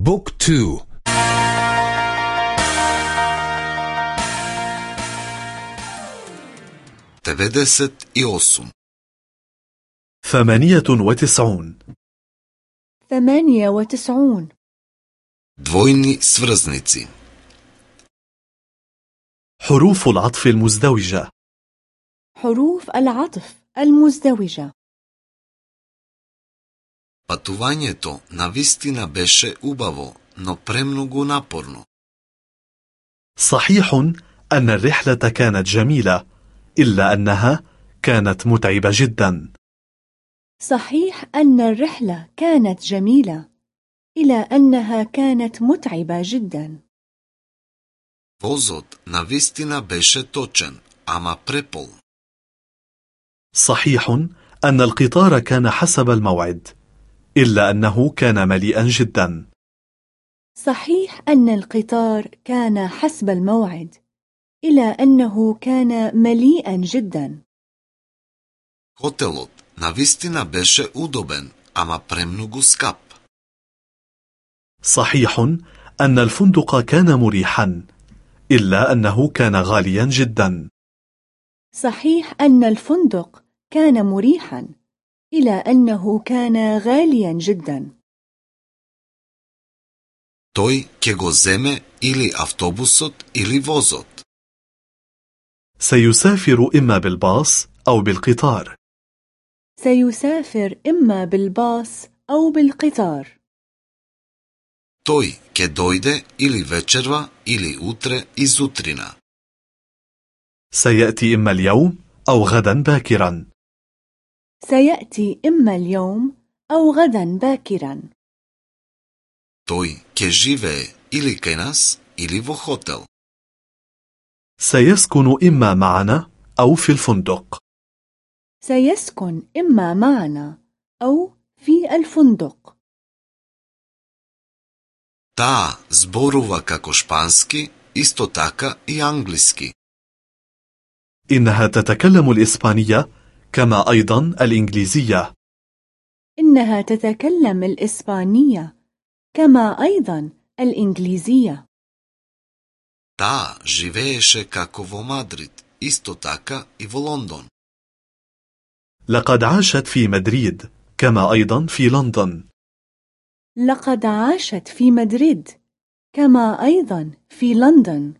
بوك تو تفدست إيوسم ثمانية وتسعون ثمانية وتسعون двойни сврзници حروف العطف المزدوجة حروف العطف المزدوجة Патувањето на вистина беше убаво, но премногу напорно. صحيح أن الرحلة كانت جميلة إلا أنها كانت متعبة جدا صحيح أن الرحلة كانت جميلة إلى أنها كانت متعبة جدا Возот на вистина беше точен, ама препол. صحيح أن القطار كان حسب الموعد إلا أنه كان مليئا جدا صحيح أن القطار كان حسب الموعد إلى أنه كان مليئا جدا Хотелот на вистина беше удобен, ама премногу скап. صحيح أن الفندق كان مريحا إلا أنه كان غاليا جدا صحيح أن الفندق كان مريحا إلى أنه كان غاليا جدا Тој ќе го земе или автобусот или возот. سيسافر إما بالباص أو بالقطار سيسافر إما بالباص أو بالقطار Тој ќе дојде или вечерва или утре изутрина. سيأتي إما اليوم أو غدا باكرا سيأتي إما اليوم أو غدا باكرا Тој ќе живее или кај нас или во хотел. سيسكن إما معنا أو في الفندق سيسكن إما معنا أو في الفندق Таа зборува како шпански, исто така и англиски. إنها تتكلم الإسبانية كما أيضا الإنجليزية إنها تتكلم الإسبانية كما أيضا الإنجليزية Таа живееше како во Мадрид, исто така и во Лондон. لقد عاشت في مدريد كما أيضا في لندن لقد عاشت في مدريد كما أيضا في لندن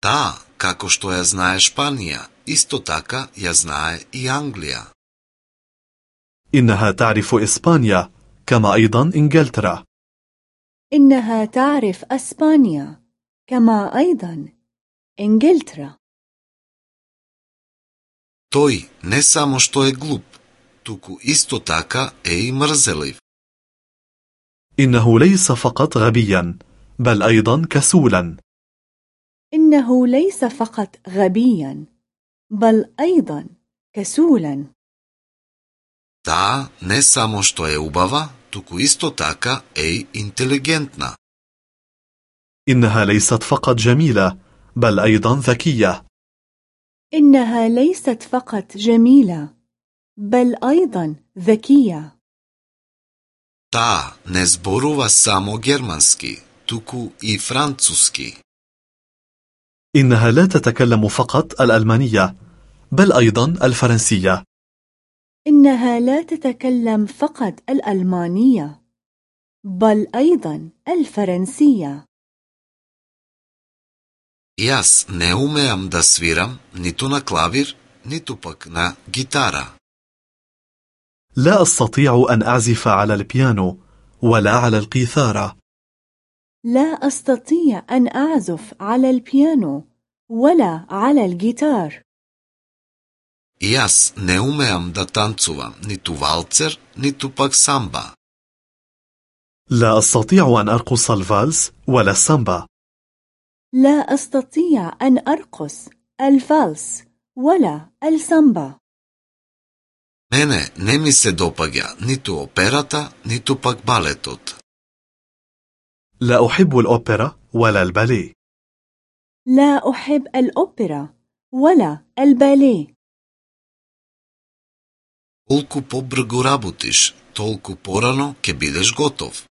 Таа, како што ја знае Шпанија, исто така ја знае и Англија. إنها تعرف إسبانيا كما أيضا إنجلترا إنها تعرف أسبانيا كما أيضا إنجلترا Тој не само што е глуп, туку исто така е и мрзелив. إنه ليس فقط غبيا بل أيضا كسولا إنه ليس فقط غبيا بل أيضا كسولا Таа не само што е убава, туку исто така е и интелигентна. إنها ليست فقط جميلة بل أيضا ذكية إنها ليست فقط جميلة بل أيضا ذكية Таа не зборува само германски, туку и француски. إنها لا تتكلم فقط الألمانية بل أيضا الفرنسية إنها لا تتكلم فقط الألمانية بل أيضا الفرنسية Јас не умеам да свирам ниту на клавир, ниту пак на гитара. لا أستطيع أن أعزف على البيانو ولا على القيثارة لا أستطيع أن أعزف على البيانو ولا على الجيتار Јас не умеам да танцувам ниту валцер, ниту пак самба. لا أستطيع أن أرقص الفالس ولا السامبا لا أستطيع أن أرقص الفالس ولا السامبا Мене не ми се допаѓа ниту операта, ниту пак балетот. لا أحب الأوبرا ولا الباليه لا أحب الأوبرا ولا الباليه Колку побргу работиш, толку порано ќе бидеш готов.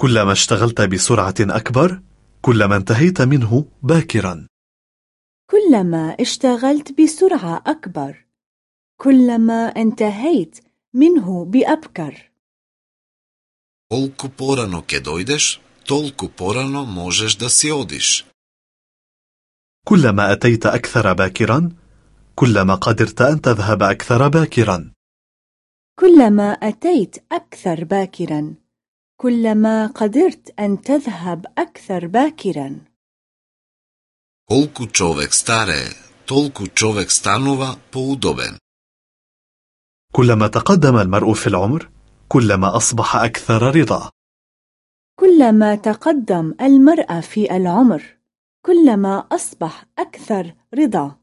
كلما اشتغلت بسرعة أكبر كلما انتهيت منه باكرا كلما اشتغلت بسرعة أكبر كلما انتهيت منه بأبكر Колку порано ќе дојдеш, толку порано можеш да си одиш. كلما أتيت أكثر باكرا كلما قدرت أن تذهب أكثر باكرا كلما أتيت أكثر باكرا كلما قدرت أن تذهب أكثر باكرا Колку човек старее, толку човек станува поудобен. كلما تقدم المرء في العمر كلما أصبح أكثر رضا. كلما تقدم المرأة في العمر كلما أصبح أكثر رضا.